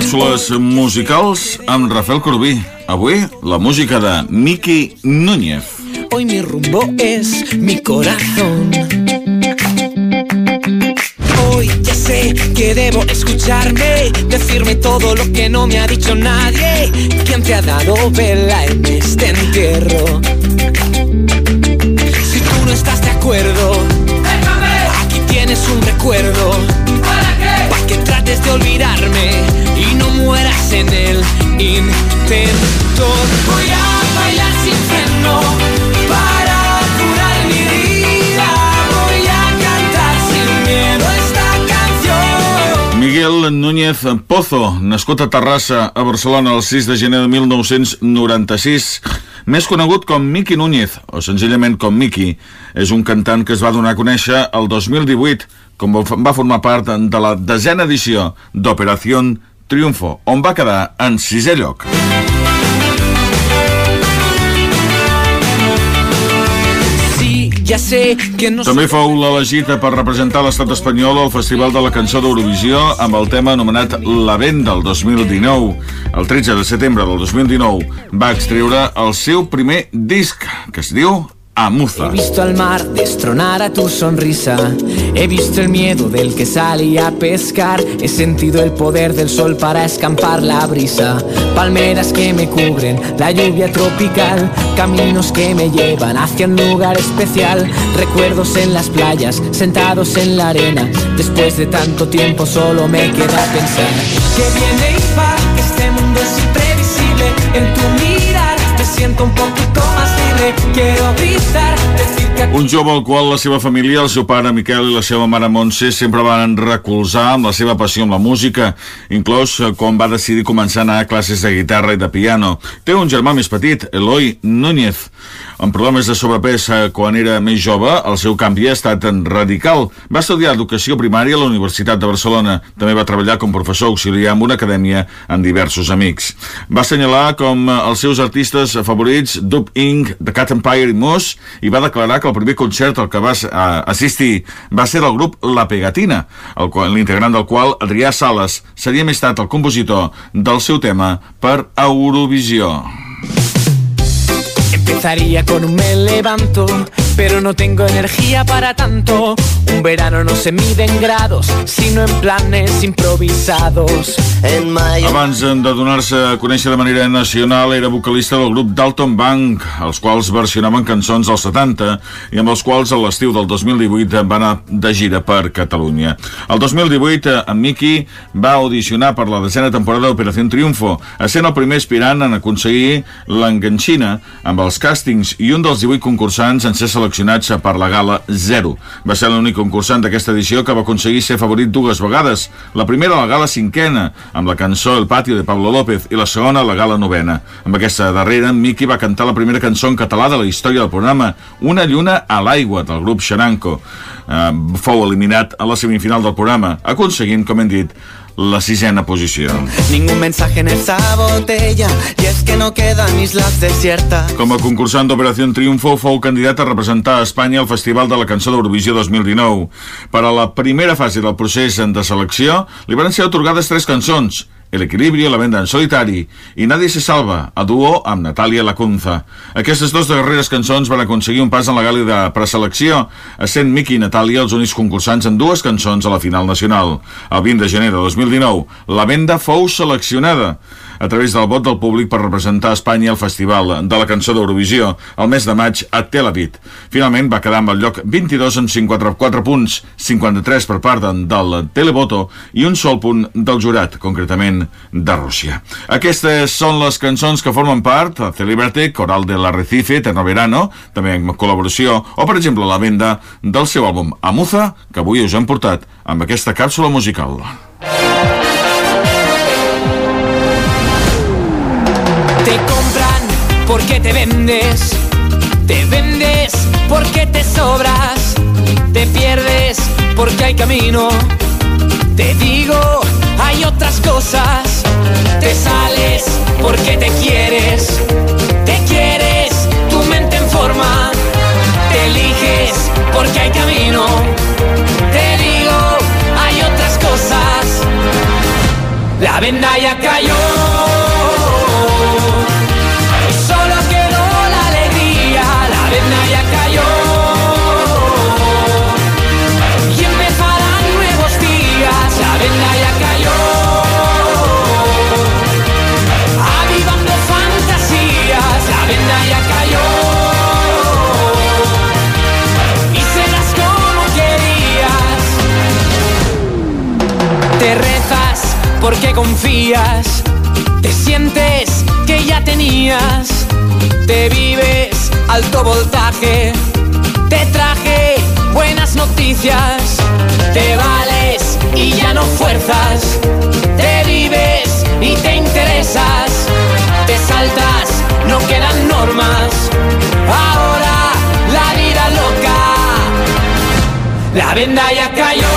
Càpsules musicals amb Rafael Corbí. Avui, la música de Miki Núñez. Hoy mi rumbo es mi corazón. Hoy ya sé que debo escucharme, decirme todo lo que no me ha dicho nadie. ¿Quién te ha dado vela en este entierro? Núñez Pozo, nascut a Terrassa, a Barcelona, el 6 de gener de 1996, més conegut com Miki Núñez, o senzillament com Miki, és un cantant que es va donar a conèixer el 2018, com va formar part de la desena edició d'Operació Triunfo, on va quedar en sisè lloc. Sí, ya sé que no També fou l'elegit per representar l'estat espanyol al Festival de la Cançó d'Eurovisió amb el tema anomenat La Vent del 2019. El 13 de setembre del 2019 va extreure el seu primer disc, que es diu He visto al mar destronar a tu sonrisa. He visto el miedo del que salía a pescar. He sentido el poder del sol para escampar la brisa. Palmeras que me cubren, la lluvia tropical. Caminos que me llevan hacia un lugar especial. Recuerdos en las playas, sentados en la arena. Después de tanto tiempo solo me queda pensar. Que viene y que este mundo es imprevisible. En tu mirar me siento un poquito libre. Quiero gritar, Un jove al qual la seva família, el seu pare Miquel i la seva mare Montse sempre van recolzar amb la seva passió amb la música, inclòs eh, quan va decidir començar a anar a classes de guitarra i de piano. Té un germà més petit, Eloi Núñez. Amb problemes de sobrepès eh, quan era més jove, el seu canvi ha estat radical. Va estudiar educació primària a la Universitat de Barcelona. També va treballar com professor auxiliar en una acadèmia amb diversos amics. Va assenyalar com eh, els seus artistes favorits Dub Inc., The Cat Empire i Moss i va declarar que el primer concert al que va assistir va ser el grup La Pegatina, l'integrant del qual, Adrià Sales, seria més tard el compositor del seu tema per Eurovisió. Empezaría con un me levanto, pero no tengo energía para tanto. Un verano no se mide en grados, sino en planes improvisados. En mayo Abans de donar-se a conèixer de manera nacional, era vocalista del grup Dalton Bank, els quals versionaven cançons dels 70 i amb els quals a l'estiu del 2018 va anar de gira per Catalunya. El 2018, en Miki va audicionar per la desena temporada d'Operació Triunfo, essent el primer aspirant en aconseguir l'enganxina amb els càstings i un dels 18 concursants en ser seleccionats per la gala 0. Va ser l'únic concursant d'aquesta edició que va aconseguir ser favorit dues vegades. La primera la gala cinquena, amb la cançó El patio de Pablo López, i la segona la gala novena. Amb aquesta darrera, Miki va cantar la primera cançó en català de la història del programa, Una lluna a l'aigua, del grup Xaranco. Eh, fou eliminat a la semifinal del programa, aconseguint, com hem dit, la sisena posició. Ningún mensaje en esa botella Y es que no quedan islas desiertas Com a concursant d'Operació Triunfo fou candidat a representar a Espanya al Festival de la Cançó d'Eurovisió 2019. Per a la primera fase del procés de selecció li van ser otorgades tres cançons, El Equilibrio, la venda en solitari i Nadie se salva, a duo amb Natàlia Lacunza. Aquestes dues darreres cançons van aconseguir un pas en la gala de preselecció, essent Miki i Natàlia els únics concursants en dues cançons a la final nacional. El 20 de gener de 2019, la venda fou seleccionada a través del vot del públic per representar Espanya al Festival de la Cançó d'Eurovisió el mes de maig a Tel Aviv. Finalment va quedar amb el lloc 22 amb 54 punts, 53 per part de- del televoto i un sol punt del jurat, concretament de Rússia. Aquestes són les cançons que formen part a Celebrate, Coral de l'Arrecife, Terno Verano, també en col·laboració, o per exemple la venda del seu àlbum Amuza, que avui us hem portat amb aquesta càpsula musical. Te compran porque te vendes, te vendes porque te sobras, te pierdes porque hay camino. Te digo, hay otras cosas. Te sales porque te quieres, te quieres, tu mente en forma. Te eliges porque hay camino. Te digo, hay otras cosas. La venda ya cayó. te sientes que ya tenías, te vives alto voltaje, te traje buenas noticias, te vales y ya no fuerzas, te vives y te interesas, te saltas, no quedan normas, ahora la vida loca, la venda ya cayó.